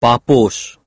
Papos.